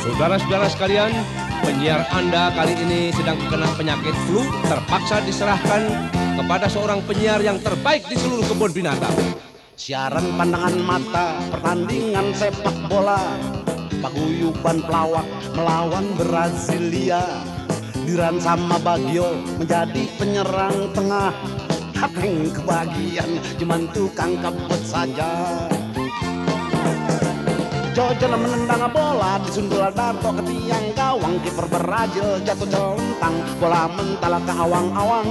Saudara-saudara sekalian, penyiar Anda kali ini sedang terkena penyakit flu terpaksa diserahkan kepada seorang penyiar yang terbaik di seluruh kebun binatang. Siaran pandangan mata, pertandingan sepak bola Paguyuban pelawak melawan Brasilia. Diran sama Bagio menjadi penyerang tengah. Hateng kebagian cuman tukang kebut saja Jojo menendang bola disundul Darto ke tiang gawang kiper Brazil jatuh celentang bola mentala ke awang-awang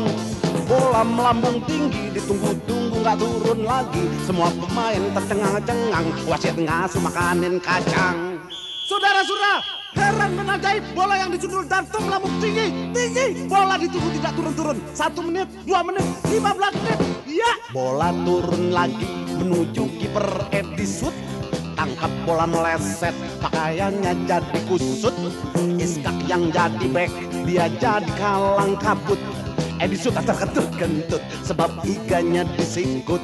bola melambung tinggi ditunggu-tunggu nggak turun lagi semua pemain tercengang-cengang wasit ngasuh makanin kacang Saudara-saudara, heran dan ajaib bola yang disundul Darto melambung tinggi, tinggi. Bola ditunggu tidak turun-turun. Satu menit, dua menit, lima belas menit. Ya, bola turun lagi menuju kiper Edisut tangkap bola meleset. Pakaiannya jadi kusut iskak yang jadi back dia jadi kalang kabut. Edisut terketut kentut sebab iganya disikut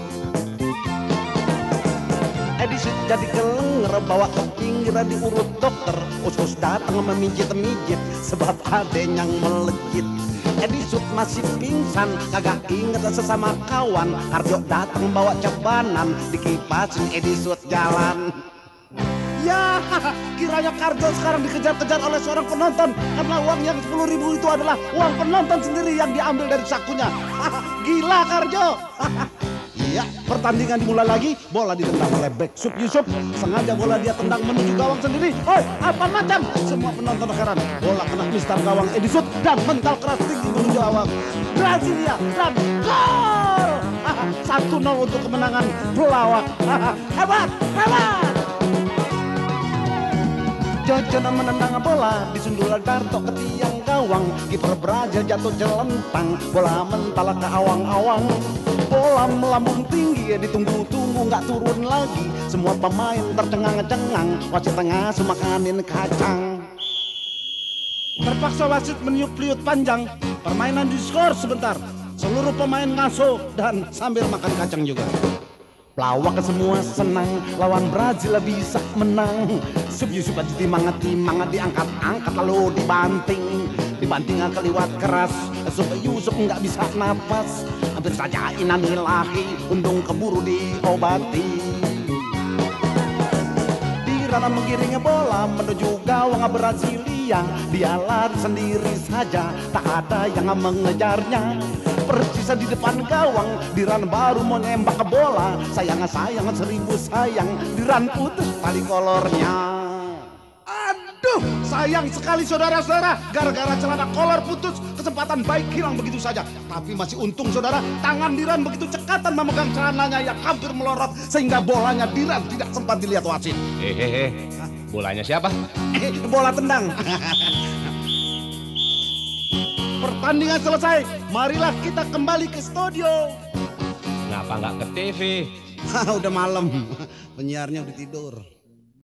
Edisut jadi kelenger bawa ke pinggiran diurut dokter. Usus datang memijit-mijit sebab ada yang melejit Edisut masih pingsan kagak inget sesama kawan Kardio datang bawa cebanan dikipasin Edisut jalan Ya, kiranya Karjo sekarang dikejar-kejar oleh seorang penonton karena uang yang 10 ribu itu adalah uang penonton sendiri yang diambil dari sakunya. Gila Karjo. Iya, pertandingan dimulai lagi, bola ditendang oleh back Sub Yusuf. Sengaja bola dia tendang menuju gawang sendiri. Oi, apa macam? Semua penonton heran. Bola kena mistar gawang Edisut dan mental keras tinggi menuju gawang Brasilia dan gol! Satu nol untuk kemenangan pelawak. Hebat, hebat! Jojo menendang bola disundul Darto ke tiang gawang kiper Brazil jatuh jelentang bola mentala ke awang-awang bola melambung tinggi ditunggu-tunggu nggak turun lagi semua pemain tercengang-cengang wasit tengah semakanin kacang terpaksa wasit meniup liut panjang permainan diskor sebentar seluruh pemain ngaso dan sambil makan kacang juga Pelawak semua senang lawan Brazil bisa menang. Sub Yusuf aja timang-timang diangkat-angkat lalu dibanting. Dibanting keliwat keras. Sub Yusuf nggak bisa napas. Hampir saja inanilahi untung keburu diobati. Dirana menggiring bola menuju gawang Brasilia. Dia lari sendiri saja, tak ada yang mengejarnya persis di depan gawang Diran baru mau nembak ke bola Sayang sayang seribu sayang Diran putus tali kolornya sayang sekali saudara-saudara. Gara-gara celana kolor putus Kesempatan baik hilang begitu saja. Tapi masih untung saudara. Tangan Diran begitu cekatan memegang celananya. Yang hampir melorot Sehingga bolanya Diran tidak sempat dilihat wasit. Hehehe, bolanya siapa? Eh, bola tendang. Pertandingan selesai, marilah kita kembali ke studio. Kenapa nggak ke TV? Udah malam, penyiarnya udah tidur.